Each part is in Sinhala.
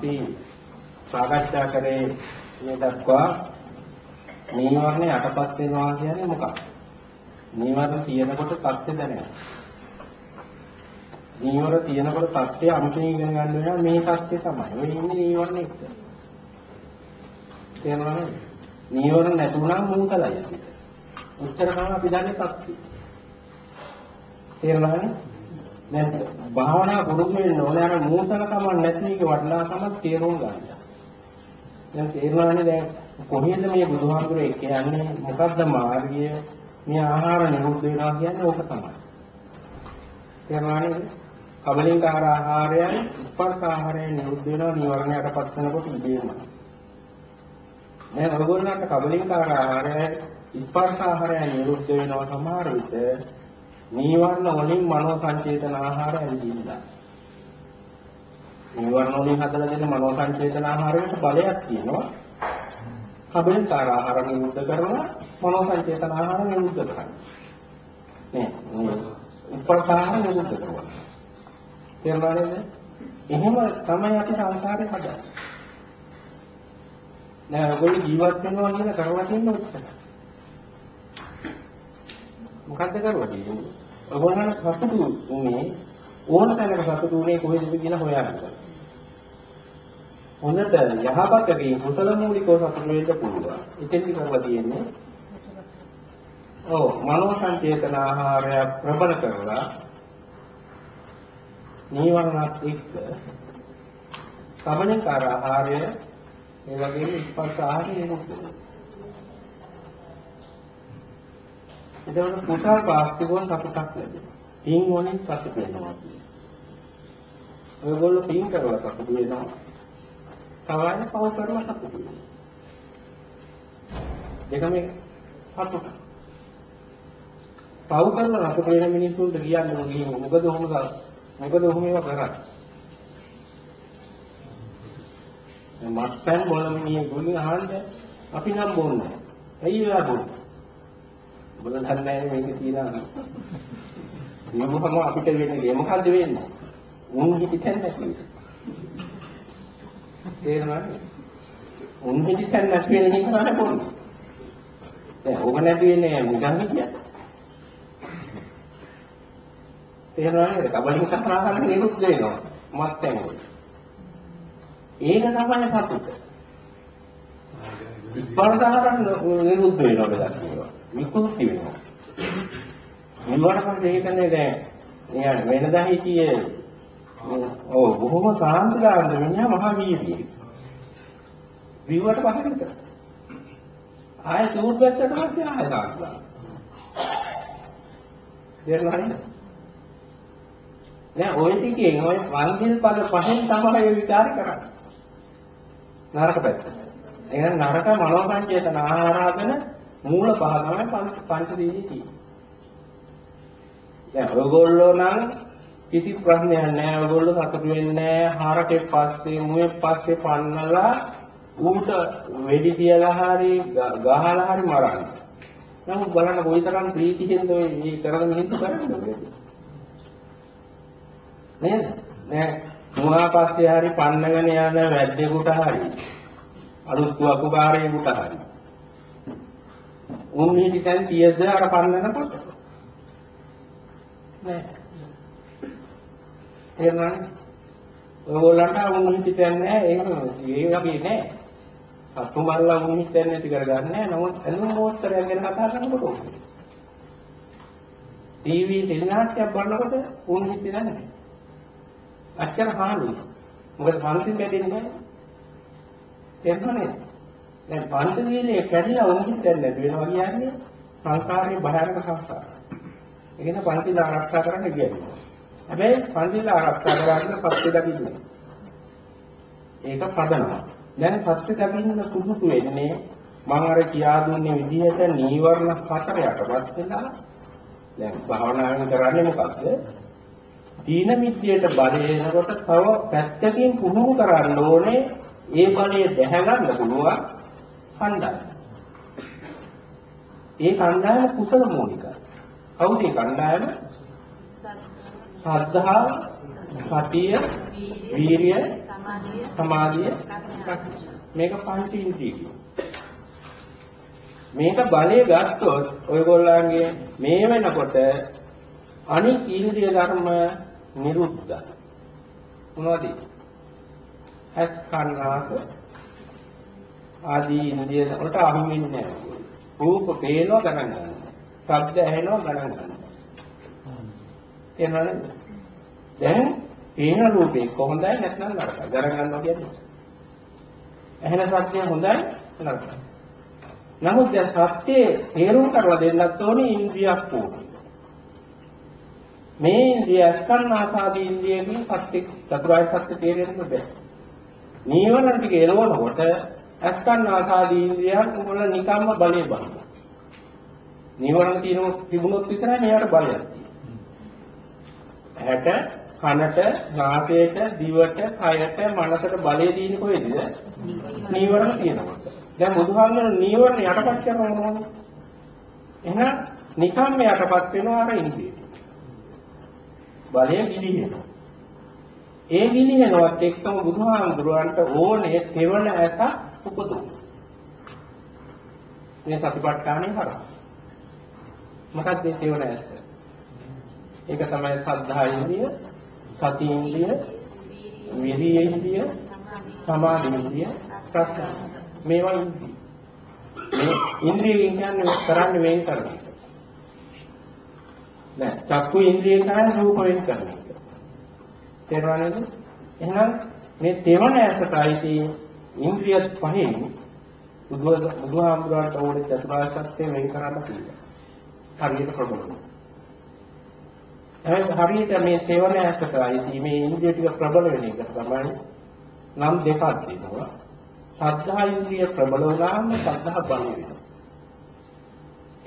අපි සාකච්ඡා කරේ මේ දක්වා නීවරණ යටපත් වෙනවා කියන්නේ මොකක්ද? නීවරණ තියෙනකොට සත්‍ය දැනෙනවා. නීවර තියෙනකොට සත්‍ය අමුතුවෙන් ඉගෙන ගන්න වෙනවා මේ සත්‍ය තමයි. ඔය ඉන්නේ නීවරණ එක්ක. තේරුණා නේද? නීවරණ නැතුණා මූකලයි අපිට. උත්තර තමයි අපි දන්නේ සත්‍ය. තේරුණා නේද? දැන් භාවනා පුරුදු වෙන්න ඕනේ අර මූතලකම නැති එක වටිනාකමක් තේරුම් ගන්න. දැන් තේරුණානේ දැන් කොහේද මේ බුදුහාමුදුරේ කියන්නේ මොකද්ද මාර්ගය මේ ආහාර නිරුද්ධ වෙනවා කියන්නේ ඕක තමයි. තේරුණානේ? කබලින්කාර ආහාරයන් ස්පර්ශ ආහාරයන් නිරුද්ධ වෙනවා නිවර්ණයටපත් වෙනකොට ඉබේම. දැන් ඔයගොල්ලන්ට කබලින්කාර ආහාරය ස්පර්ශ ආහාරයන් නිරුද්ධ වෙනවා සමහර විට නීවරණ වලින් මනෝ සංචේතන ආහාර ඇවිදින්න. නීවරණ වලින් හදලා දෙන මනෝ සංචේතන ආහාරයට බලයක් තියෙනවා. කබලින්කාර ආහාර නිරුද්ධ කරනවා මනෝ සංචේතන ආහාර නිරුද්ධ කරනවා. නේ ස්පර්ශ ආහාර නිරුද්ධ කරනවා. තේරුණා නේද? එහෙම තමයි අපි සංසාරේ හදන්නේ. නෑ ඔයගොල්ලෝ ජීවත් වෙනවා කියන කරලා තියෙන උත්තර. මොකද්ද කරලා තියෙන්නේ? ඔයගොල්ලන් සතුටු උනේ ඕන තැනක සතුටු උනේ කොහෙද කියලා හොයාගන්න. හොඳට යහපතකින් කුසල මූලිකව සතුටු වෙන්න පුළුවන්. ඉතින් කරලා තියෙන්නේ ඔව් මනෝ සංචේතන ආහාරය ප්‍රබල කරලා නීවරණත් එක්ක සමනිකාර ආහාරය ඒ වගේම ස්පර්ශ ආහාරය නෙමෙයි. එතකොට කුසල් පාස්තිකෝන් සතුටක් ලැබෙනවා. පින් වලින් සතුට වෙනවා. ඔයගොල්ලෝ පින් කරලා සතුට වෙනවා. තවයි පව කරලා සතුට වෙනවා. දෙකම සතුට. පව කරලා සතුට වෙන මිනිස්සුන්ට කියන්නේ මොකද මොකද ඔහොම මොකද ඔහොම ඒවා කරන්නේ? මත්පැන් බොන මිනිහ ගුණි අහන්න අපි නම් බොන්නේ. ඇයි ඒවා බොන්නේ? ඔබ දන්නේ නැහැ මේක තියනවා. නියමම අපිට වෙන්නේ මොකද්ද වෙන්නේ? උන් හිතන්නේ නැති. තේරෙනවද? උන් හිතන්නේ නැති වෙන හිතනවා බොන්නේ. දැන් ඕක නැති වෙන්නේ නිකන් හිටියද? තේරෙනවද? කබලින් කතා කරන්නේ නිරුත් වෙනවා. මත්යෙන්. ඒක තමයි සතුට. ස්පර්ශහරන් නිරුද්ධ වෙනවා බෙදන්නේ. විකෘති වෙනවා. නිවන පස්සේ ඒකනේ දැන් නිකන් වෙනදා හිටියේ ඔව් බොහොම සාන්තිකාරද මිනිහා මහා වීර්යයි. විව්වට පස්සේ විතර. ආය සූට් වැස්සට පස්සේ ආය සාන්තිකාර. දෙරණයි. දැන් ওই ටිකෙන් ওই වන්දිල් පද පහෙන් තමයි ඒ විචාර කරන්නේ. නරක පැත්ත. එහෙනම් නරක මනෝ සංචේතන ආහාරාගෙන මූල පහ තමයි පංච දීලි තියෙන්නේ. දැන් ඔයගොල්ලෝ නම් කිසි ප්‍රශ්නයක් නැහැ. ඔයගොල්ලෝ සතුටු වෙන්නේ නැහැ. හරකේ පස්සේ මුවේ පස්සේ පන්නලා ඌට වෙඩි තියලා හරි ගහලා හරි මරන්න. නමුත් බලන්න කොයිතරම් ප්‍රීතියෙන්ද ඔය මේ කරන මිනිස්සු කරන්නේ. නේද? නෑ මුවා පස්සේ හරි පන්නගෙන යන වැද්දෙකුට හරි අලුත් වකුගාරයෙකුට හරි උන් හිටියන් කීයද අර පන්නනකොට. නෑ. එහෙනම් ඔයගොල්ලන්ට උන් හිටියන් නෑ. එහෙම ඒ වගේ නෑ. සතු මල්ලා උන් හිටියන් නැති කරගන්නේ නමුත් ඇලුම් මෝස්තරයක් ගැන කතා කරනකොට ටීවී ටෙලිනාට්‍යයක් බලනකොට උන් හිටියන් නෑ. අච්චර හානියි. මොකද පන්සිල් කැඩෙන්නේ නැහැ. තේරුණානේ? දැන් පන්සිලේ කැඩිලා වුණිත් දැන් නැති වෙනවා කියන්නේ සංසාරේ භයානක සංසාරය. ඒ කියන්නේ පන්සිල ආරක්ෂා කරන්න කියන්නේ. හැබැයි පන්සිල ආරක්ෂා කරන්න පස්සේ දකින්නේ. ඒක පදනවා. දැන් පස්සේ දකින්න සුදුසු වෙන්නේ මම අර කියා දුන්නේ විදිහට නීවරණ හතර යටපත් වෙලා දැන් භාවනාවෙන් කරන්නේ මොකක්ද? තීන මිත්‍යයට බලයනකොට තව පැත්තකින් පුහුණු කරන්න ඕනේ ඒ බලය දැහැ ගන්න පුළුවන් කණ්ඩායම. ඒ කණ්ඩායම කුසල මූලිකයි. කවුද ඒ කණ්ඩායම? ශ්‍රද්ධාව, සතිය, වීරිය, සමාධිය සමාධිය, ප්‍රඥා. මේක පංච ඉන්ද්‍රිය කියනවා. මේක බලය ගත්තොත් ඔයගොල්ලන්ගේ මේ වෙනකොට අනික් ඉන්ද්‍රිය ධර්ම නිරුද්ධයි. මොනවද? ඇස් කන් නාස ආදී ඉන්ද්‍රිය වලට අහු වෙන්නේ නැහැ. රූප පේනවා ගණන් ගන්නවා. ශබ්ද ඇහෙනවා ගණන් ගන්නවා. තේරුණාද? දැන් පේන රූපේ කොහොඳයි නැත්නම් නරකයි. ගණන් ගන්නවා කියන්නේ. ඇහෙන ශබ්දය හොඳයි නරකයි. නමුත් දැන් සත්‍යයේ තේරුම් කරලා දෙන්නත් ඕනේ ඉන්ද්‍රියක් ඕනේ. මේ ඉන්ද්‍රිය අස්කන්න ආසාදී ඉන්ද්‍රියකින් සත්‍ය චතුරාර්ය සත්‍ය තේරෙන්න බෑ. නීවරණ ටික එළවනකොට අස්කන්න ආසාදී ඉන්ද්‍රියන් උගල නිකම්ම බලේ බලන. නීවරණ තියෙන තිබුණොත් විතරයි මේවට බලයක් ඇහැට, කනට, නාසයට, දිවට, කයට, මනසට බලය තියෙන්නේ කොහෙද? නීවරණ තියෙනවා. දැන් බුදුහාමුදුරුවෝ නීවරණ යටපත් කරනවා මොනවද? එහෙනම් නිකම්ම යටපත් වෙනවා අර ඉන්ද්‍රියට. බලය ගිලිහෙනවා. ඒ ගිලිහෙනවත් එක්කම බුදුහාමුදුරුවන්ට ඕනේ තෙවන ඇස උපදවන්න. මේ සතිපට්ඨානේ කරා. මොකක්ද මේ තෙවන ඇස? ඒක තමයි සද්ධා ඉන්ද්‍රිය, සති ඉන්ද්‍රිය, විරිය ඉන්ද්‍රිය, සමාධි ඉන්ද්‍රිය, ප්‍රඥා. මේවා ඉන්ද්‍රිය. මේ ඉන්ද්‍රිය කියන්නේ කරන්නේ වෙන් කරන එක. නෑ චක්කු ඉන්ද්‍රිය කියන්නේ රූප වෙන් කරන එක. තේරුණා නේද? එහෙනම් මේ තෙවන ඇසටයි තියෙන ඉන්ද්‍රිය පහෙන් බුදුහාමුදුරන්ට ඕනේ චතුරාර්ය සත්‍ය වෙන් කරන්න පුළුවන්. හරියට ප්‍රබලයි. එහෙනම් හරියට මේ තෙවන ඇසටයි මේ ඉන්ද්‍රිය ටික ප්‍රබල වෙන එක තමයි නම් දෙකක් දෙනවා. සද්ධා ඉන්ද්‍රිය ප්‍රබල වුණාම සද්ධා බල වෙනවා.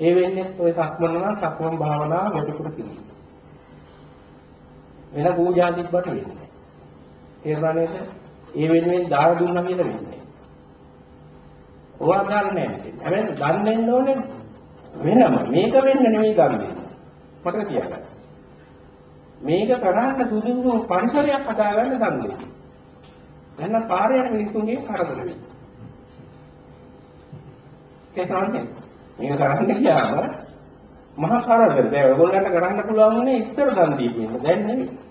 ඒ වෙන්නේ ඔය සක්මන නම් සක්මන් භාවනාව වැඩිපුර කිරීම. වෙන පූජා තිබ්බට වෙන්නේ. තේරුණා නේද? ඒ වෙනුවෙන් දාන දුන්නා කියලා වෙන්නේ. ඕවා ගන්න නැහැ. හැබැයි දන් දෙන්න ඕනේ වෙනම. මේක වෙන්න නෙමෙයි ගන්න දෙන්නේ. මතක තියාගන්න. මේක කරන්න සුදුසු පරිසරයක් හදාගන්න දන් දෙන්නේ. නැත්නම් පාරේ යන මිනිස්සුන්ගේ කරදර වෙයි. ඒක තමයි. මේක කරන්න ගියාම මහා කරදර. දැන් ඔයගොල්ලන්ට කරන්න පුළුවන් වුණේ ඉස්සර දන් දීපින්න. දැන් නෙමෙයි.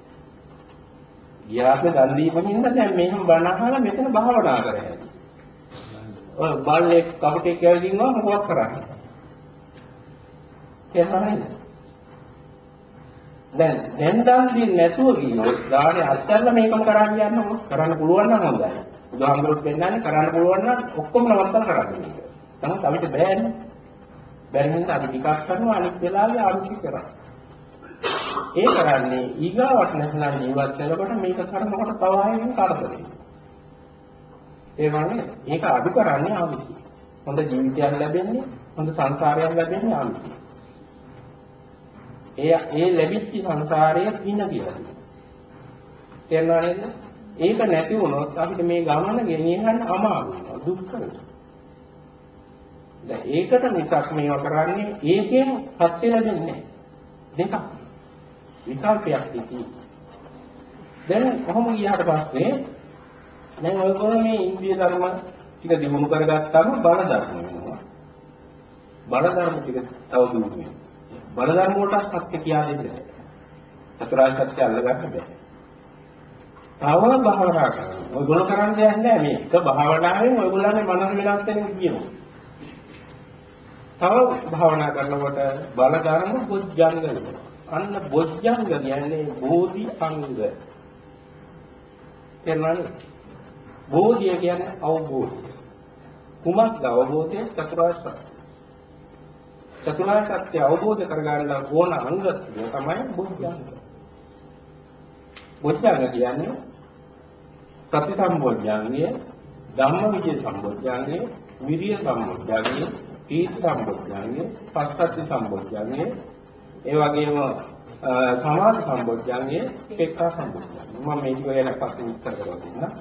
ගියාපේ දන් දීපින්න දැන් මෙහෙම බණ අහලා මෙතන භාවනා කරන්නේ. ඔය බල්ලේ කපුටේ කැවිදිනවා මොකක් කරන්නේ? එහෙමයි. දැන් දැන් දන් දෙන්නේ නැතුව ගියොත් ගානේ අත්හැරලා මේකම කරන්න යන්නකො. කරන්න පුළුවන් නම් හොඳයි. බුදුහාමුදුරුවෝ පෙන්නන්නේ කරන්න පුළුවන් නම් ඔක්කොම නවත්තලා කරන්න මේක. නමුත් අපිට බෑනේ. බැරි නිසා අපි ටිකක් කරනවා අනිත් වෙලාවේ ආරුචි කරා. ඒ කරන්නේ ඊගාවට නැත්නම් ජීවත් වෙනකොට මේක කරනකොට තව ආයෙත් කරදරේ. ඒ වගේ ඒක අඩු කරන්නේ ආරුචි. හොඳ ජීවිතයක් ලැබෙන්නේ හොඳ සංසාරයක් ලැබෙන්නේ ආරුචි. ඒ ඒ ලැබිච්ච සංසාරයේ පින කියලා කියනවා. තේරුණා නේද? ඒක නැති වුණොත් අපිට මේ ගමන ගෙනියන්න අමාරු වෙනවා දුක් කරනවා. දැන් ඒකට මිසක් මේවා කරන්නේ ඒකෙන් සත්‍ය ලැබෙන්නේ දෙකක්. විකල්පයක් තියෙනවා. දැන් කොහොම ගියාට පස්සේ දැන් ඔයගොල්ලෝ මේ ඉන්ද්‍රිය ධර්ම ටික දිනු කරගත්තාම බල ධර්ම වෙනවා. බල ධර්ම ටික තව දිනු වෙනවා. බල ධර්ම වලට සත්‍ය කියා දෙන්නේ නැහැ. චතුරාර්ය සත්‍ය අල්ලගන්න බෑ. තව භාවනා කරනවා. ඔයගොල්ලෝ කරන්න දෙයක් නැහැ මේ. එක භාවනාවෙන් ඔයගොල්ලන්ගේ මනස වෙනස් වෙන කියනවා. තව භාවනා කරනකොට බල ධර්ම බොජ්ජංග වෙනවා. අන්න බොජ්ජංග කියන්නේ බෝධි අංග. එනවනේ. බෝධිය කියන්නේ අවබෝධය. කුමක්ද අවබෝධය? චතුරාර්ය සත්‍ය. චතුරාර්ය සත්‍ය අවබෝධ කරගන්න ඕන අංග තමයි බොජ්ජංග. බොජ්ජංග කියන්නේ සති සම්බොජ්ජංගය, ධම්මවිජය සම්බොජ්ජංගය, විරිය සම්බොජ්ජංගය, තීර්ථ සම්බොජ්ජංගය, පස්සද්ධි සම්බොජ්ජංගය, ඒ වගේම සමාධි සම්බොජ්ජංගය, පෙක්ඛා සම්බොජ්ජංගය. මම මේක ගැන පස්සේ විස්තර කරලා දෙන්නම්.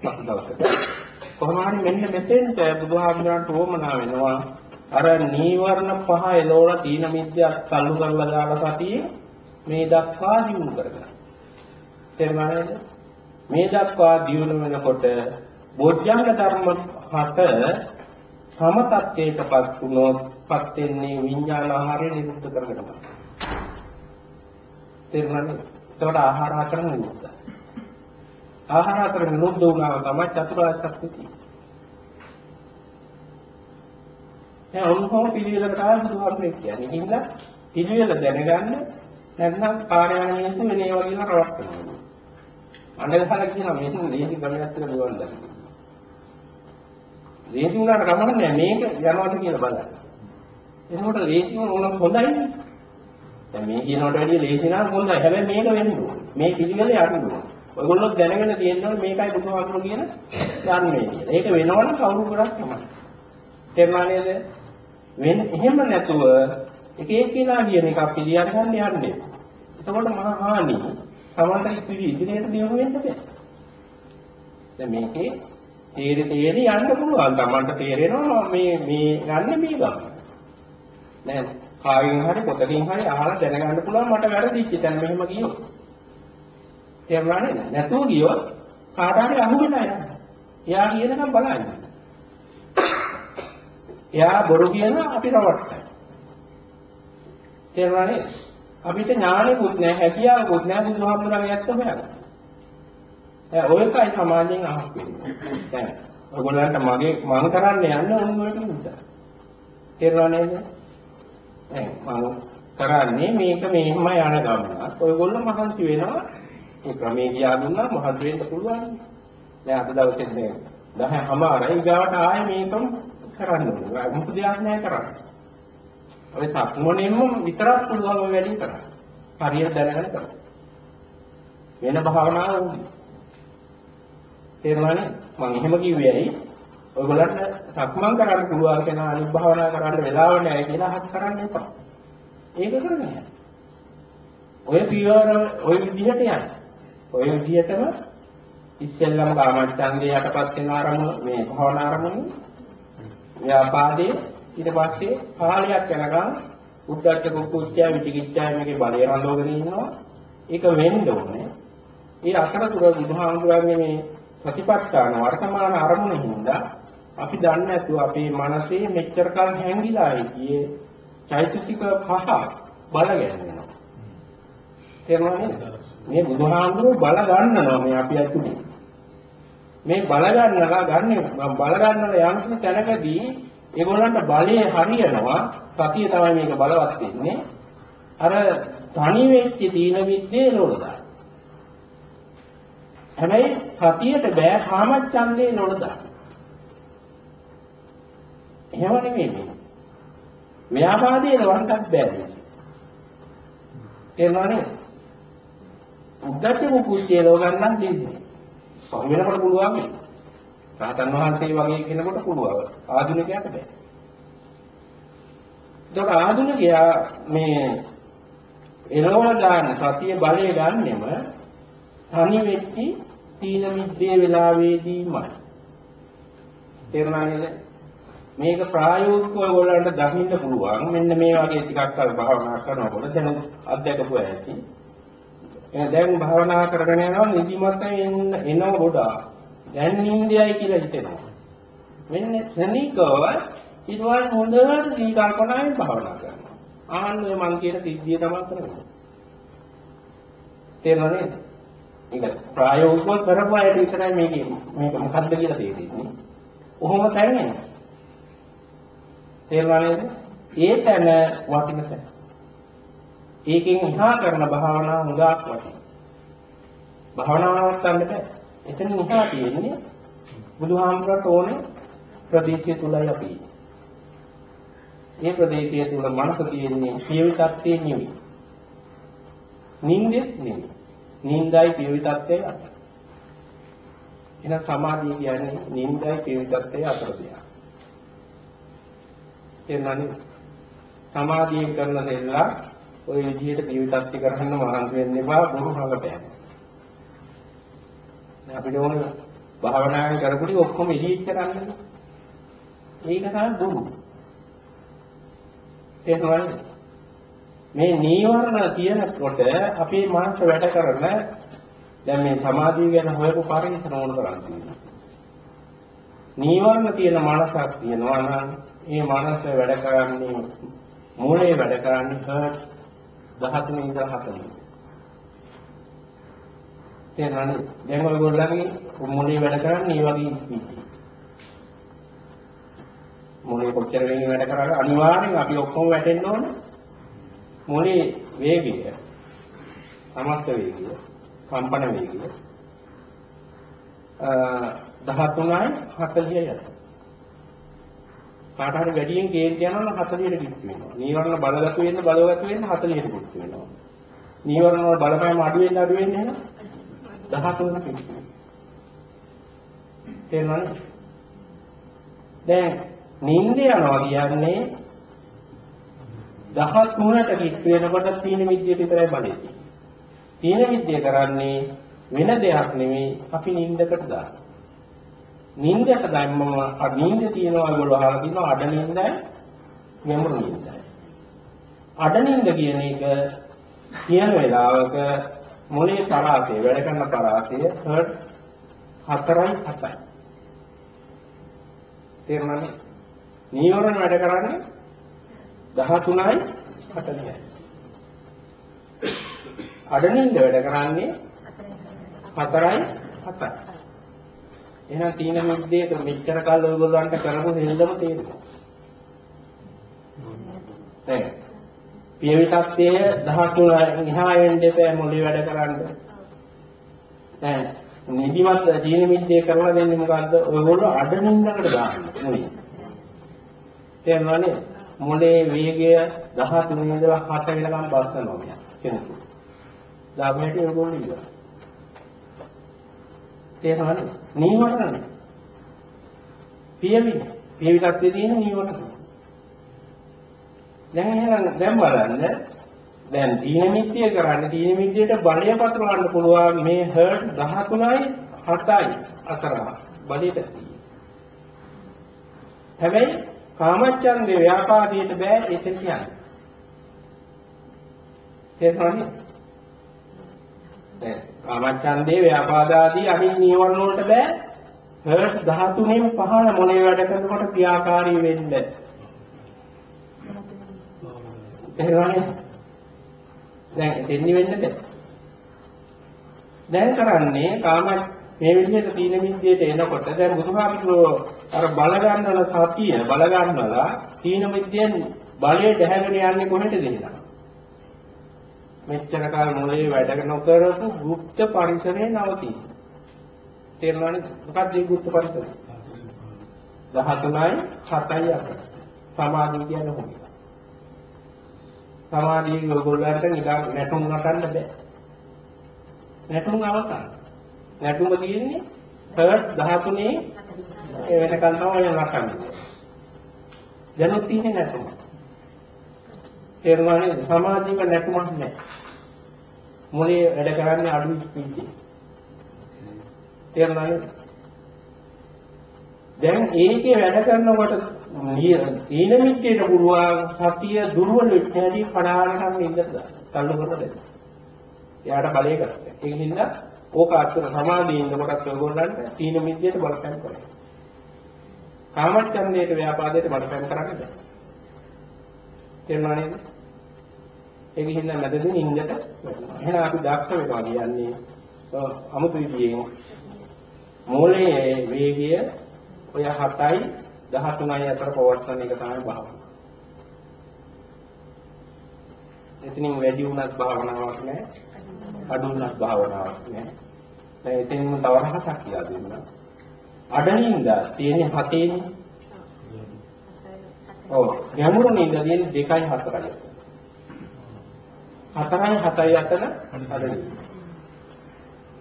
පස්සේ දවසට. කොහොම හරි මෙන්න මෙතෙන්ට බුදුහාමුදුරන්ට වොමනා වෙනවා අර නීවරණ පහ එළවලා තීන මිද්‍යාවක් තල්ලු කරලා දාලා සතියේ මේ දක්වා දියුණු කරගන්න. තේරුණාද? මේ දක්වා දියුණු වෙනකොට බොජ්ජංග ධර්ම හත සම තත්ත්වයටපත් වුණොත් පත් වෙන්නේ විඥාන ආහාරය නිරුද්ධ කරගෙනම. තේරුණාද? එතකොට ආහාර හතර නිරුද්ධ. ආහාර හතර නිරුද්ධ වුණාම තමයි චතුරාර්ය සත්‍ය තියෙන්නේ. දැන් ඔන්නෝ පිළිවෙලකට ආව බුදුහාමුදුරුවෝ කියන්නේ. හින්දා පිළිවෙල දැනගන්න නැත්නම් කාර්යයන් මිනිස්සු වෙන ඒවා කියලා රවට්ටනවා. අඬගහලා කියනවා මේක ලේසි ක්‍රමයක් කියලා නිවන් දකින්න. ලේසි වුණාට කමක් නැහැ මේක යනවාද කියලා බලන්න. එතකොට ලේසි වුණොත් හොඳයි. දැන් මේ කියනකට වැඩිය ලේසි නම් හොඳයි. හැබැයි මේක වෙන්න ඕනේ. මේ පිළිවෙල යන්න ඕනේ. ඔයගොල්ලෝ දැනගෙන තියෙනවා මේකයි බුදුහාමුදුරුවෝ කියන ධර්මයේ කියලා. ඒක වෙනවනම් කවුරු කරත් තමයි. තේරුණා නේද? වෙන එහෙම නැතුව එක එක්කිනා කියන එක පිළියම් ගන්න යන්නේ. එතකොට මහා හානි තමන්ට ඉතිරි ඉදිරියට දියුණු වෙන්න බෑ. දැන් මේකේ තේරෙ තේරෙ යන්න පුළුවන්. තමන්ට තේරෙනවා මේ මේ යන්නේ මේ ගම. නෑ කායින් හරි පොතකින් හරි අහලා දැනගන්න පුළුවන් මට වැරදිච්ච තැන මෙහෙම ගියොත්. තේරුණා නේද? නැතුව ගියොත් කාට හරි අහු වෙලා යනවා. එයා කියනකම් බලන්න. එයා බොරු කියනවා අපි රවට්ටයි. තේරුණා නේද? අපිට ඥානෙකුත් නැහැ, හැකියාවකුත් නැහැ බුදුහාමුදුරන්ගේ ඇත්ත හොයන්න. ඒ ඔයකයි සමාජයෙන් අහක් වෙන්නේ. දැන් ඔයගොල්ලන්ට මගේ මම කරන්න යන්න ඕන වලට නිසා. තේරුණා නේද? දැන් මම කරන්නේ මේක මෙහෙම යන ගමන. ඔයගොල්ලෝ මහන්සි වෙනවා. මේ ක්‍රමේ ගියා දුන්නා මහන්සි වෙන්න පුළුවන්. දැන් අද දවසේ මේ 10 හමාරයි ගාවට ආයේ මේකම කරන්න ඕනේ. මොකද දෙයක් නැහැ කරන්න. ඔය සක්මණෙන්ම විතරක් පුළුවන් ඔය වැඩි කරන්න. හරියට දැනගෙන කරන්න. වෙන භාවනාවක් තේරුණානේ? මම එහෙම කිව්වේ ඇයි? ඔයගොල්ලන්ට සක්මන් කරන්න පුළුවන් කෙනා අනිත් භාවනා කරන්න වෙලාව නැහැ කියලා හත් කරන්න එපා. ඒක කරන්නේ. ඔය පියවර ඔය විදිහට යන්න. ඔය විදිහටම ඉස්සෙල්ලම කාමච්ඡන්දේ යටපත් වෙන ආරමුණ මේ භාවනා ආරමුණ ව්‍යාපාදේ ඊට පස්සේ කාලයක් යනකම් උද්දච්ච කුක්කුච්චය විචිකිච්ඡය මේකේ බලය රඳවගෙන ඉන්නවා ඒක වෙන්න ඕනේ ඒ අතරතුර බුදුහාමුදුරන්ගේ මේ ප්‍රතිපත්තාන වර්තමාන අරමුණ හින්දා අපි දන්නේ නැතුව අපේ මනසේ මෙච්චර කල් හැංගිලා හිටියේ චෛතසික පහ බල ගැන්වෙනවා තේරුණාද මේ බුදුහාමුදුරුවෝ බල ගන්නවා මේ අපි ඇතුලේ මේ බල ගන්නලා ගන්න බල ගන්නලා යම් කිසි තැනකදී ඒගොල්ලන්ට බලය හරියනවා. සතිය තමයි මේක බලවත් වෙන්නේ. අර තනි වෙච්ච තීන විද්‍යේ නෝනදා හැබැයි සතියට බෑ කාමච්ඡන්දේ නෝනදා එහෙම නෙමෙයි ව්‍යාපාදයේ වන්ටක් බෑ තේරුණානේ උද්දච්ච කුච්චේ ලෝගන්නන් දෙන්නේ පහු වෙනකොට පුළුවන් මේ. රහතන් වහන්සේ වගේ කෙනෙකුට පුළුවන්. ආධුනිකයාට බෑ. ඒකට ආධුනිකයා මේ එළවල දාන සතිය බලය ගන්නෙම තනි වෙච්චි තීන මිද්දේ වෙලාවේදීමයි. තේරුණා නේද? මේක ප්‍රායෝගිකව ඔයගොල්ලන්ට දකින්න පුළුවන්. මෙන්න මේ වගේ ටිකක් කල් භාවනා කරනකොට දැන් අත්දැකපු ඇති. දැන් භාවනා කරගෙන යනවා නිදිමත එන්න එන ගොඩා. දැන් නිින්දයයි කියලා හිතෙනවා. මෙන්න ශනිකව ඊට පස්සේ හොඳට දී කල්පනාවෙන් භාවනා කරනවා. ආන්නේ මං කියන සිද්ධිය තමයි කරන්නේ. තේරුණානේ? ඒක ප්‍රායෝගිකව කරපු අයට විතරයි මේක මේක මොකද්ද කියලා තේරෙන්නේ. කොහොම තැන්නේ? තේරුණා නේද? ඒ තැන වටින තැන. ඒකෙන් එහා කරන භාවනාව හුඟක් වටිනවා. භාවනාවක් ගන්න බෑ. එතන එහා තියෙන්නේ බුදුහාමුදුරට ඕනේ ප්‍රදේශය තුලයි අපි. මේ ප්‍රදේශය තුල මනස තියෙන්නේ පියවි තත්ත්වයේ නෙවෙයි. නින්දෙත් නෙවෙයි. නින්දයි පියවි තත්ත්වයේ අතර. එහෙනම් සමාධිය කියන්නේ නින්දයි පියවි තත්ත්වයේ අතර දෙයක්. එන්නන්නේ සමාධියෙන් කරන දෙල්ලා ওই විදිහට ජීවිතත්ති කරන්න මහන්සි වෙන්න එපා බොරු හලට යනවා. අපිට ඕන භාවනාවෙන් කරපුටි ඔක්කොම එළියට කරන්නේ. ඒක තමයි බොරු. එහෙමයි. මේ නීවරණ තියෙනකොට අපේ මනස වැඩ කරන දැන් මේ සමාධිය ගැන හොයපු පරිසර ඕන කරන්නේ. නීවරණ තියෙන මනසක් තියෙනවා නම් මේ මනස වැඩ කරන්නේ මූලයේ වැඩ කරන්නේ හර්ට් 13 ඉඳලා 40. තේරෙනවද? දැන් ඔයගොල්ලන්ගේ මූලයේ වැඩ කරන්නේ මේ වගේ ස්පීඩ්. මූලයේ කොච්චර වෙනින් වැඩ කරාද අනිවාර්යෙන් අපි ඔක්කොම වැටෙන්න ඕනේ. මූලයේ වේගය සමස්ත වේගය කම්පන වේගය 13යි 40යි යනවා. කාට හරි වැඩියෙන් කේන්ති යනවා නම් 40ට කිට් වෙනවා. නීවරණ බලගතු වෙන්න බලගතු වෙන්න 40ට කිට් වෙනවා. නීවරණ වල බලපෑම අඩු වෙන්න අඩු වෙන්න එන 13ට කිට් වෙනවා. තේරුණාද? දැන් නිින්ද යනවා කියන්නේ 13ට කිට් වෙනකොට තීන විද්‍යාව විතරයි බලන්නේ. තීන විද්‍යාව කරන්නේ වෙන දෙයක් නෙමෙයි අපි නිින්දකට දාන. නිින්දට දැම්මම නිින්ද තියනවා ඒගොල්ලෝ අහලා තිනවා අඩ නිින්දයි ගැඹුරු නිින්දයි. අඩ නිින්ද කියන එක කියන වෙලාවක මොලේ පරාසය වැඩ කරන පරාසය හර්ට් 4යි 7යි. තේරුණානේ? නීවරණ වැඩ කරන්නේ 13යි 40යි. අඩ නිින්ද වැඩ කරන්නේ 4යි 7යි. එහෙනම් තීන මිද්දේට මෙච්චර කල් ඔයගොල්ලන්ට කරපු දෙල්ලම තේරෙනවා. දැන් පියවි තත්ත්වය 13 එහා වෙන්න එපා මොලේ වැඩ කරන්න. දැන් නිදිමත් තීන මිද්දේ කරලා දෙන්නේ මොකද්ද? ඔයගොල්ලෝ අඩ නින්දකට දාන්නේ මොලේ. තේරෙනවනේ? මොලේ වේගය 13 ඉඳලා 7 වෙනකම් බස්සනවා කෙනෙකු. ලාභයට ඔයගොල්ලෝ ඉන්නවා. තේරෙනවද? නීවරණ. පියවි. පියවි තත්ත්වයේ තියෙන නීවරණ. දැන් එහෙනම් දැන් බලන්න දැන් තීන මිත්‍ය කරන්නේ තීන මිත්‍යයට බලය පතුරවන්න පුළුවන් මේ හර්ට් 13යි 7යි අතර බලයට හැබැයි කාමච්ඡන්දේ ව්‍යාපාදයට බෑ එතන කියන්නේ තේරුණානේ දැන් කාමච්ඡන්දේ ව්‍යාපාද ආදී අනිත් නීවරණ වලට බෑ හර්ට් 13න් පහළ මොලේ වැඩ කරනකොට ක්‍රියාකාරී වෙන්න. එහෙමනේ. දැන් දෙන්නේ වෙන්න බෑ. දැන් කරන්නේ කාම මේ විදිහට තීන මිද්දේට එනකොට දැන් බුදුහාමුදුරුවෝ අර බල ගන්නවල සතිය බල ගන්නවලා තීන මිද්දෙන් බලය දැහැගෙන යන්නේ කොහෙටද එහෙනම්? මෙච්චර කාල මොලේ වැඩ නොකරපු গুপ্ত පරිසරයේ නවතින. තේරුණානේ මොකක්ද මේ গুপ্ত පරිසරය? 13යි 7යි අතර. සමාධිය කියන්නේ මොකක්ද? සමාධියේ ඔයගොල්ලන්ට නිකන් නැටුම් නටන්න බෑ. නැටුම් අවසන්. නැටුම තියෙන්නේ හර්ට් 13 ඒ වෙනකන් තමයි නටන්නේ. දැනුත් තියෙන්නේ නැටුම. තේරුණානේ සමාධියක නැටුමක් නැහැ. මොලේ වැඩ කරන්නේ අඩු ස්පීඩ් එකේ. තේරුණානේ? දැන් ඒකේ වැඩ කරනකොට ඊන මිත්‍යයට පුළුවන් සතිය දුර්වල වෙච්ච හැටි කඩාගෙන ඉඳලා තල්ලු කරලා දෙන්න. එයාට බලය ගන්න. ඒ හින්දා ඕක අතර සමාධියේ ඉන්නකොටත් ඔයගොල්ලන්ට තීන මිත්‍යයට බලපෑම් කරන්න. කාමච්ඡන්දයට ව්‍යාපාදයට බලපෑම් කරන්න බෑ. තේරුණා නේද? ඒක හින්දා මැදදී නින්දට වැටෙනවා. එහෙනම් අපි දක්ෂ වෙනවා කියන්නේ අමුතු විදියෙන් මූලයේ වේගය ඔය 7යි 13යි අතර පවත්වන එක තමයි භාවනාව. එතනින් වැඩි වුණත් භාවනාවක් නැහැ. අඩු වුණත් භාවනාවක් නැහැ. දැන් එතනින්ම තව රහසක් කියලා දෙන්නම්. අඩනින්ද තියෙන හතේනේ. ඔව් ගැඹුරු නින්ද තියෙන 2යි 4යි. 4යි 7යි අතර අඩනින්ද.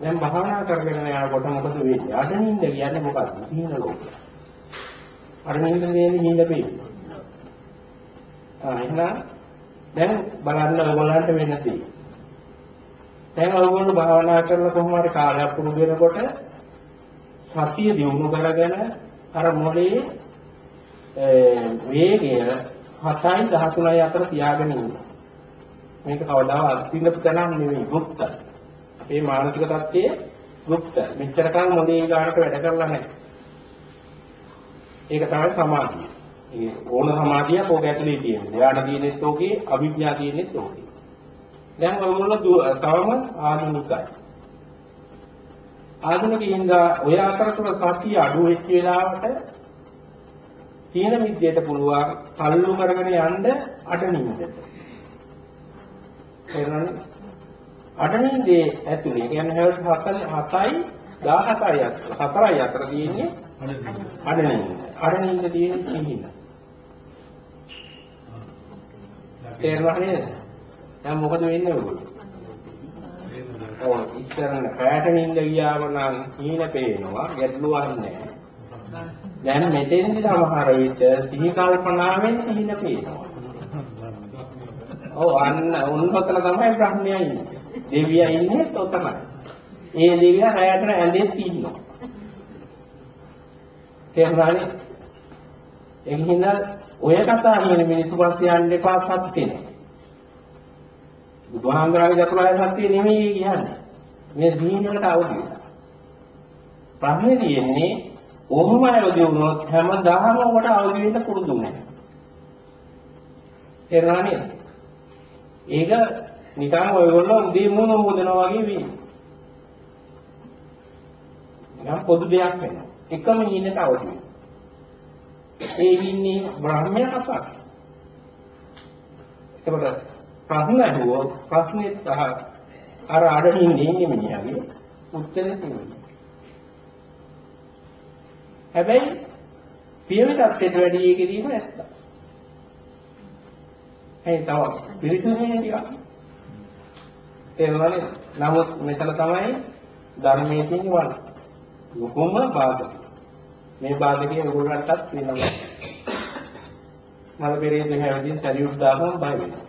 දැන් භාවනා කරගෙන යනකොට මොකද වෙන්නේ? අඩනින්ද කියන්නේ මොකක්ද? සීන ලෝකය. අඩනින්ද කියන්නේ නින්ද පේන්නේ. ආ එහෙනම් දැන් බලන්න ඔයගොල්ලන්ට වෙන්න තියෙන්නේ. දැන් ඔයගොල්ලෝ භාවනා කරලා කොහොම හරි කාලයක් පුරුදු වෙනකොට සතිය දියුණු කරගෙන අර මොලේ වේගය 7යි 13යි අතර තියාගෙන ඉන්න. මේක කවදා අත්විඳපු තැනක් නෙවෙයි භුක්තයි. මේ මානසික தත්යේ භුක්තයි. මෙච්චර කල් මොලේ ගන්නට වැඩ කරලා නැහැ. ඒක තමයි සමාධිය. ඒ ඕන සමාධිය කෝක ඇතුලේ තියෙන. ධ්‍යාන දිනෙත් ඕකේ, අවිඥා දිනෙත් ඕකේ. දැන් ඔයගොල්ලෝ තවම ආධුනිකයි. ආධුනිකින්ද ඔය අතරතුර සතිය අඩු වෙච්ච වෙලාවට තියෙන විද්‍යට පුළුවන් තල්ලු කරගෙන යන්න අඩනින්දට. එරණි අඩනින්දේ ඇතුලේ කියන්නේ හර්ට් 7යි 17යි 4යි අතර තියෙන්නේ අඩනින්ද. අඩනින්ද තියෙන්නේ සිහින. තේරුණා නේද? දැන් මොකද වෙන්නේ ඔයගොල්ලෝ? ඔව් ඉස්සරන පැයට නින්ද ගියාම නම් හීන පේනවා ගැටලුවක් නැහැ. දැන් මෙතෙන්දි සමහර විට සිහි කල්පනාවෙන් සිහින පේනවා. ඔව් අන්න උන්වතන තමයි බ්‍රහ්මයා ඉන්නේ. දෙවියා ඉන්නේ ඔතනයි. ඒ දෙවියා රැයට ඇඳෙත් ඉන්නවා. තේරුණානේ? එහිඳ ඔය කතා කියන මිනිස්සු පස්සේ යන්න එපා සත්‍යෙ. බුදුහාමුදුරන්ගේ චතුරාර්ය සත්‍ය නෙමෙයි කියන්නේ. මේ දීනකට අවදි වෙනවා. ප්‍රශ්නේ තියෙන්නේ ඔහොම අවදි වුණොත් හැමදාම ඔබට අවදි වෙන්න පුරුදු වෙනවා. තේරුණානේ? ඒක නිකන් ඔයගොල්ලෝ උදේ මොන මොදනවා වගේ වෙන්නේ. නිකන් පොදු දෙයක් වෙනවා. එකම හිණට අවදි වෙනවා. ඒ ඉන්නේ බ්‍රහ්මයා කතා. එතකොට ප්‍රශ්න ඇහුවොත් ප්‍රශ්නේ අර අඩින් ඉන්නේ මිනිහාගේ උත්තරේ තියෙනවා. හැබැයි පියවි தත්ත්වයට වැඩි ඒකේදීම ඇත්ත. ඒ තව පිරිසුදුනේ ටිකක්. තේරුණානේ? නමුත් මෙතන තමයි ධර්මයේ තියෙන වල. ලොකුම බාධක. මේ බාධකයේ ඔයගොල්ලන්ටත් වෙනවා. මල පෙරේද හැවදින් සරියුත් දාපම බය වෙනවා.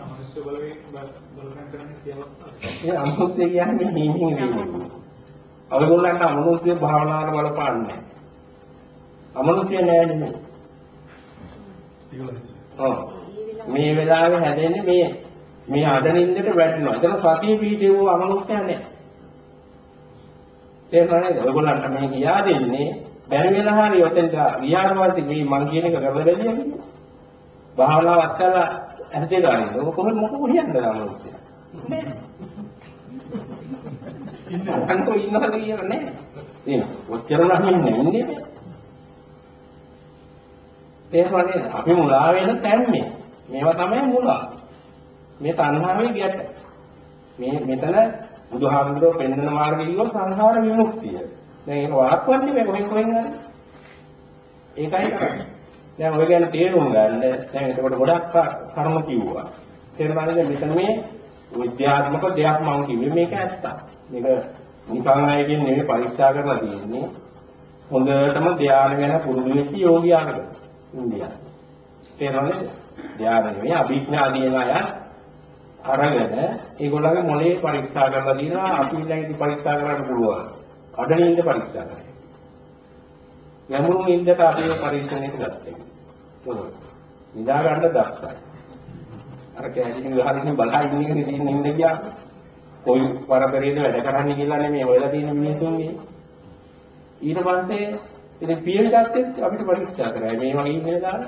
අමනුෂ්‍ය බලවේග බලපෑම් කරන්නේ කියවස්තාව. ඒ අමනුෂ්‍ය කියන්නේ හීනින් වීම. ඔයගොල්ලන්ට අමනුෂ්‍ය භාවනාවට බලපාන්නේ නැහැ. අමනුෂ්‍ය නෑ නෙමෙයි. ඔව්. මේ වෙලාවේ හැදෙන්නේ මේ මේ අඩනින්දට වැටෙනවා. එතන සතිය පිටේ වූ අමනුෂ්‍ය නෑ. තේරුණා නේද? ඔයගොල්ලන්ට මේ කියා දෙන්නේ බැරි වෙලා හරි ඔතෙන්ට ගියාට පස්සේ මේ මං කියන එක කරලා බැලියද? භාවනාවක් කරලා ඇත්තේ ගන්න. ඔක කොහොමද මොකද කියන්නේ අමනුෂ්‍ය? නෑ. අන්තෝ ඉන්නවද කියලා නෑ. එහෙනම් ඔච්චර නම් ඉන්නේ ඉන්නේ. තේරුණා නේද? අපි මුලා වෙන තැන් මේ. මේවා තමයි මුලා. මේ තණ්හාවේ ගැට. මේ මෙතන බුදුහාමුදුරුවෝ පෙන්වන මාර්ගය කිව්වොත් සංසාර විමුක්තිය. දැන් ඒක වළක්වන්නේ මේ කොහෙන් කොහෙන් හරි. ඒකයි කරන්නේ. දැන් ඔය ගැන තේරුම් ගන්න දැන් එතකොට ගොඩක් කර්ම කිව්වා. තේරුණාද මෙතන මේ විද්‍යාත්මක දෙයක් මම කිව්වේ මේක ඇත්ත. මේක නිකන් අයගෙන් නෙමෙයි පරීක්ෂා කරලා තියෙන්නේ. හොඳටම ධ්‍යාන ගැන පුරුදු වෙච්ච යෝගියාකට. ඉන්දියාව. තේරුණාද? ධ්‍යාන නෙමෙයි අභිඥා දින අය අරගෙන ඒගොල්ලන්ගේ මොලේ පරීක්ෂා කරලා දිනවා අපි ළඟදී පරීක්ෂා කරන්න පුළුවන්. අඩනින්ද පරීක්ෂා කරන්න. යමුණු නින්දට අපි පරීක්ෂණයට ගත්තා. මොකද? නිදා ගන්න දක්ෂයි. අර කැලේ ගහගෙන බලා ඉන්න එකනේ තියෙන නින්ද ගියා. කොයි වරපරේද වැඩ කරන්නේ කියලා නෙමෙයි ඔයලා තියෙන මිනිස්සුන්ගේ. ඊට පස්සේ ඉතින් පියවි ගත්තෙත් අපිට පරීක්ෂා කරා. මේ වගේ ඉන්නේ දාන්න.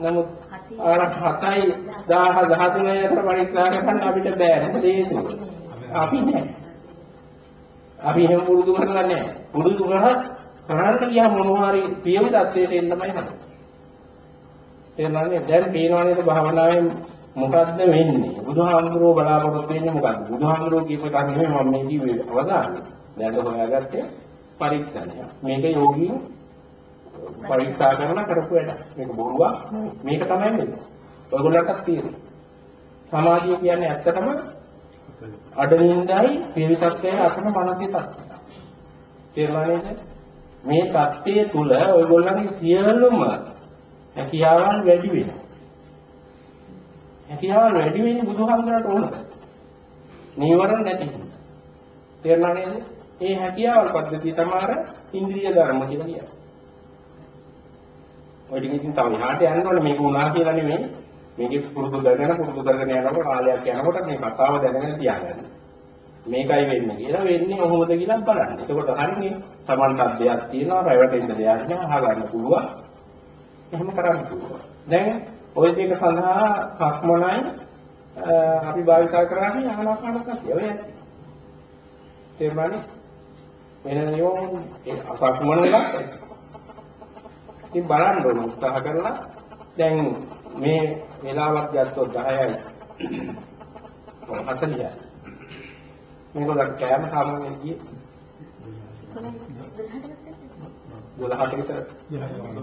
නමුත් අර 7යි 1000 13 අතර පරීක්ෂා කරන්න අපිට බෑ. මොකද හේතුව? අපි නෑ. අපි එහෙම පුරුදු කරලා නෑ. පුරුදු කරහත් කරන්න ගියා මොනවා හරි පියවි தත්වයට එන්නමයි හදන්නේ. තේරුණානේ? දැන් පේනවා නේද භාවනාවෙන් මොකද්ද වෙන්නේ? බුදුහාමුදුරුවෝ බලාපොරොත්තු වෙන්නේ මොකද්ද? බුදුහාමුදුරුවෝ කියපු එක නෙමෙයි මම මේ කිව්වේ අවධානය. දැන් හොයාගත්තේ පරීක්ෂණය. මේක යෝගී පරීක්ෂා කරන කරපු වැඩ. මේක බොරුවක් මේක තමයි වෙන්නේ. ඔයගොල්ලන්ටත් තියෙන්නේ. සමාධිය කියන්නේ ඇත්තටම අඩනින්දයි පිරිසක්කේ අතන මනසේ තත්ත්වය. තේරුණා නේද? මේ தත්ත්වයේ තුල ඔයගොල්ලන්ගේ සියලුම හැකියාවන් වැඩි වෙනවා. හැකියාවන් වැඩි වෙන්නේ බුදුහාමුදුරට ඕනද? නීවරණ නැති හින්දා. තේරුණා නේද? මේ හැකියාවල් පද්ධතිය තමයි ඉන්ද්‍රිය ධර්ම කියලා කියන්නේ. ඔය ටික ඉතින් තව එහාට යන්න ඕනේ මේක උනා කියලා නෙමෙයි. මේකේ පුරුදු කරගෙන පුරුදු කරගෙන යනකොට කාලයක් යනකොට මේ කතාව දැනගෙන තියාගන්න. මේකයි වෙන්නේ කියලා වෙන්නේ කොහොමද කියලා බලන්න. එතකොට හරිනේ. Tamanට දෙයක් තියෙනවා, රැවටෙන්න දෙයක් නෑ, අහගන්න පුළුවන්. එහෙම කරන්න පුළුවන්. දැන් ওই දෙක සඳහා සක්මනයි අපි භාවිතා කරන්නේ ආනාපාන සතිය. ඔය ඇත්ත. තේරුණානේ? වෙන නියම ඒ සක්මන එකක්. ඉතින් බලන්න ඕන උත්සාහ කරලා දැන් මේ වෙලාවක් ගත්තොත් 10යි 40යි. මේගොල්ලන් කෑම සාමාන්‍යයෙන් ගියේ 12ට විතර.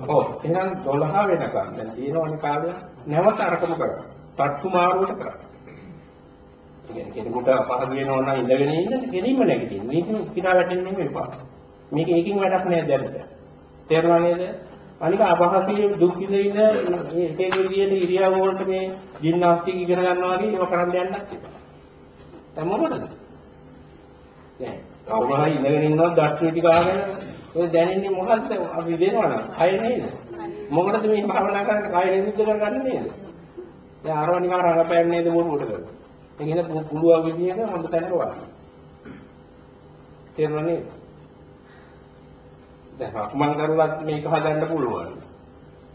ඔව් එහෙනම් 12 වෙනකම් දැන් තියෙනවනේ කාලය නැවත අරකම කරා. පත්තු මාරුවට කරා. කියන්නේ කෙනෙකුට අපහසු වෙනවා නම් ඉඳගෙන ඉන්න ගෙලින්ම නැගිටින්න. මේක පිටා වැටෙන්නේ නෙමෙයි පා. මේක ඒකින් වැඩක් නෑ දැනට. තේරුණා නේද? අනික අපහසුයේ දුක් විඳින එක එක විදියට ඉරියව් වලට මේ ජිම්නාස්ටික් ඉගෙන ගන්නවා වගේ ඒවා කරන්න යන්නත් එපා. දැන් මොකටද? දැන් කවුරු හරි ඉඳගෙන ඉන්නවා දක්ෂිණ ටික ආගෙන ඔය දැනෙන්නේ මොකද්ද? අපි දෙනවා නම් අය නේද? මොකටද මේ භාවනා කරන්නේ? කය නිරුද්ධ කරගන්න නේද? දැන් අරව නිකන් රඟපෑම් නේද බොරුවට කරන්නේ. ඒකෙන් පුළුවන් විදිහට හොඳ තැනක වාඩි. තේරුණා නේද? දැන් රක්මන් කරලත් මේක හදන්න පුළුවන්.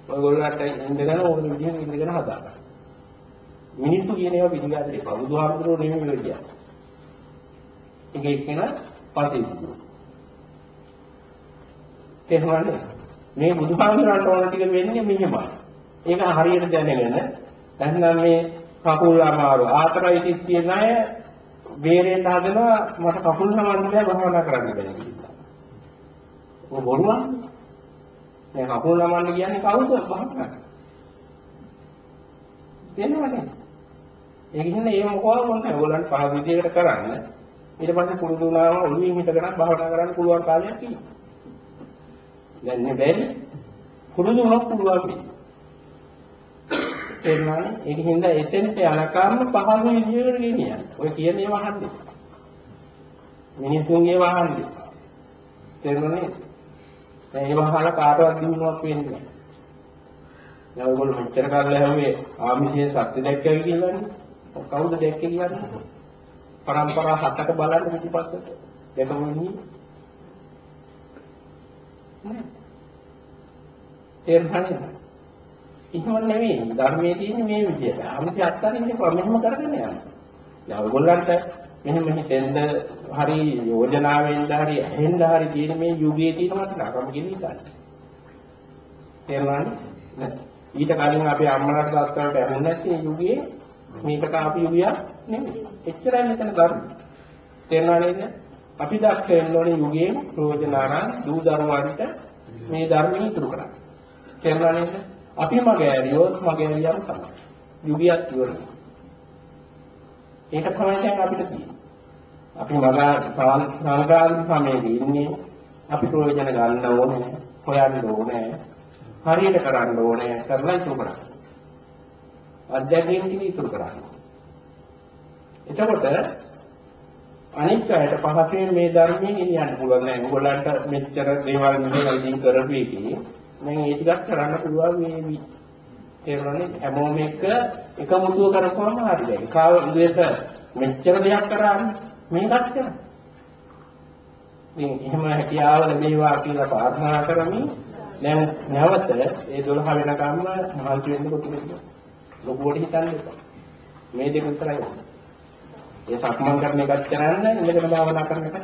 ඔයගොල්ලන්ට ඉඳගෙන ඕන විදිහට ඉඳගෙන හදාගන්න. මිනිස්සු කියන ඒවා පිළිගන්න එපා. බුදුහාමුදුරුවෝ නෙමෙයි මේක කියන්නේ. ඒක එක්කෙන පස්සේ බුදුහාමුදුරුවෝ. තේරුණානේ? මේ බුදුහාමුදුරන්ට ඕන ටික වෙන්නේ මෙහෙමයි. ඒක හරියට දැනගෙන නැත්නම් මේ කකුල් අමාරු ආතරයිටිස් කියන අය බේරෙන්න හදනවා මට කකුල් නමන්න බෑ භවනා කරන්න බෑ කියලා. ඔය බොරුවක්. මේ කකුල් නමන්න කියන්නේ කවුද භවනා? තේරෙනවද? ඒක හින්දා ඒ මොකවත් මොන්නේ ඔයගොල්ලන් පහ විදියකට කරන්න. ඊට පස්සේ පුරුදු වුණාම ඔළුවෙන් හිටගෙන භවනා කරන්න පුළුවන් කාලයක් තියෙනවා. දැන් නේ බැරි. පුරුදු වුණොත් පුළුවන් වෙයි. තේරුණානේ? ඒක හින්දා එතෙන්ට යනකම් පහළ විදියකට ගෙනියන්න. ඔය කියන ඒවා අහන්නේ. මිනිසුන්ගේ වහන්නේ. තේරුණානේ? දැන් ඒවා අහලා කාටවත් දිනුවක් වෙන්නේ නැහැ. දැන් ඔයගොල්ලෝ මෙච්චර කාලෙ හැමේ ආමිෂයේ සත්‍ය දැක්කයි කියලානේ. කවුද දැක්කේ කියන්නේ? පරම්පරා හතක බලන්න පිටිපස්සට. දැකමු ඉන්නේ. තේරුණානේ? එහෙම නෙවෙයි ධර්මයේ තියෙන්නේ මේ විදිහට. අමිත අත්තරින් ඉන්නේ මෙහෙම කරගෙන යනවා. දැන් ඔයගොල්ලන්ට මෙහෙම හිතෙන්ද හරි යෝජනාවෙන්ද හරි ඇහෙන්ද හරි තියෙන මේ යුගයේ තියෙන වටිනාකම කියන ඉතින්. තේරුණානේ? ඊට කලින් අපේ අම්මලාට තාත්තලාට ඇහුන්නේ නැති යුගයේ මේකට අපි යුගයක් නෙමෙයි. එච්චරයි මෙතන ධර්ම. තේරුණා නේද? අපි දක්ෂ වෙන්න ඕනේ යුගයේ ප්‍රයෝජනාරන් දූ දරුවන්ට මේ ධර්මයේ ඉතුරු කරන්න. තේරුණා නේද? අපි මගේ ඇරියොත් මගේ ඇරියම් තමයි. යුගයක් ඉවරයි. ඒක තමයි දැන් අපිට තියෙන්නේ. අපි මගා සංග්‍රාන්ති සමයේදී ඉන්නේ අපි ප්‍රයෝජන ගන්න ඕනේ, හොයන්න ඕනේ, හරියට කරන්න ඕනේ, කරලා ඉතුරු කරන්න. අධ්‍යයනයෙන් ටික ඉතුරු කරන්න. එතකොට අනිත් අයට පහසෙන් මේ ධර්මයෙන් ගෙනියන්න පුළුවන් නෑ. ඔයගොල්ලන්ට මෙච්චර දේවල් මෙහෙම ඉදින් කරපු එකේ දැන් ඒ ටිකක් කරන්න පුළුවන් මේ තේරුණානේ හැමෝම එක එකමුතුව කරපුවම හරි දැන් කාව ඉඳේට මෙච්චර දෙයක් කරානේ මේකත් කරා ඉතින් එහෙම හැකියාව ලැබේවා කියලා ප්‍රාර්ථනා කරමින් දැන් නැවත ඒ 12 වෙනකම්ම මහන්සි වෙන්න කොටිද ලොකුවට හිතන්න එපා. මේ දෙක විතරයි. ඒ සක්මන් කරන එකත් කරන්න ඉඳගෙන භාවනා කරන එකත්